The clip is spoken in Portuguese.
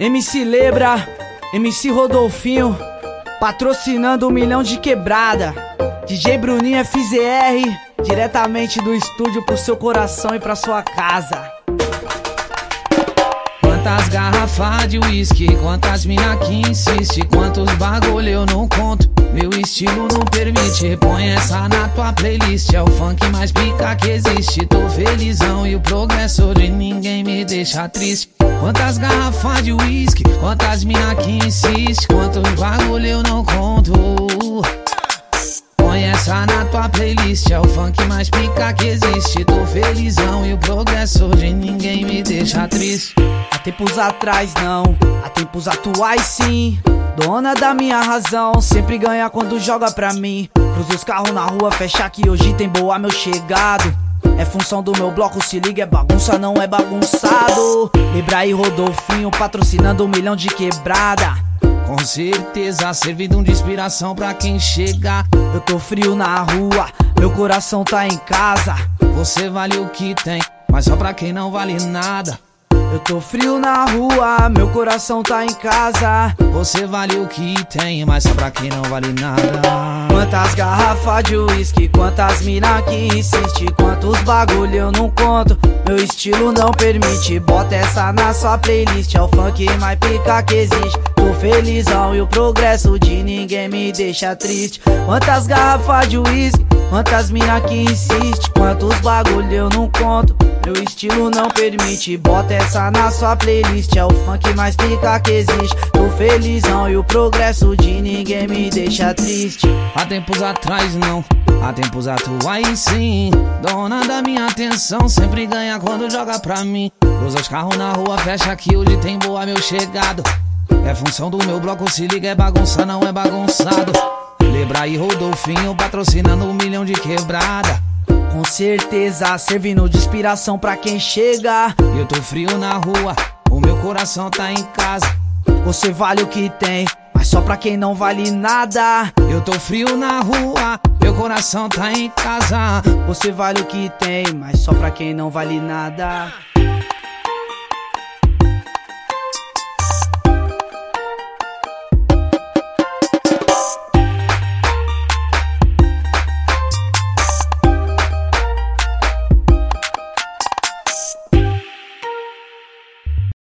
MC Lebra, MC Rodolfinho, patrocinando um milhão de quebrada. DJ Bruninho FZR, diretamente do estúdio pro seu coração e pra sua casa. Quantas garrafas de uísque, quantas mina que insiste, quantos bagulho eu não conto. Estilo não permite, põe essa na tua playlist. É o funk mais pica que existe. Tô felizão e o progresso de ninguém me deixa triste. Quantas garrafas de uísque, quantas mina que insiste, quantos bagulho eu não conto. Põe essa na tua playlist, é o funk mais pica que existe. Tô felizão e o progresso de ninguém me deixa triste. Há tempos atrás não, há tempos atuais sim. Dona da minha razão, sempre ganha quando joga pra mim. Cruza os carros na rua, fecha que hoje tem boa meu chegado. É função do meu bloco, se liga, é bagunça, não é bagunçado. Libra e Rodolfinho patrocinando um milhão de quebrada. Com certeza servindo de inspiração pra quem chega. Eu tô frio na rua, meu coração tá em casa. Você vale o que tem, mas só pra quem não vale nada. Eu tô frio na rua, meu coração tá em casa. Você vale o que tem, mas só pra quem não vale nada. Quantas garrafas de uísque, quantas mina que insiste, quantos bagulho eu não conto. Meu estilo não permite, bota essa na sua playlist. É o funk mais pica que existe. Tô felizão e o progresso de ninguém me deixa triste. Quantas garrafas de uísque, quantas mina que insiste, quantos bagulho eu não conto. Meu estilo não permite, bota essa na sua playlist. É o funk mais pica que existe. Tô felizão e o progresso de ninguém me deixa triste. Há tempos atrás não, há tempos atuais sim. Dona da minha atenção, sempre ganha quando joga pra mim. Usa os carros na rua, fecha que hoje tem boa meu chegado. É função do meu bloco, se liga, é bagunça, não é bagunçado. Lebra e Rodolfinho patrocinando um milhão de quebrada. Com certeza, servindo de inspiração pra quem chega. Eu tô frio na rua, o meu coração tá em casa. Você vale o que tem, mas só pra quem não vale nada. Eu tô frio na rua, meu coração tá em casa. Você vale o que tem, mas só pra quem não vale nada.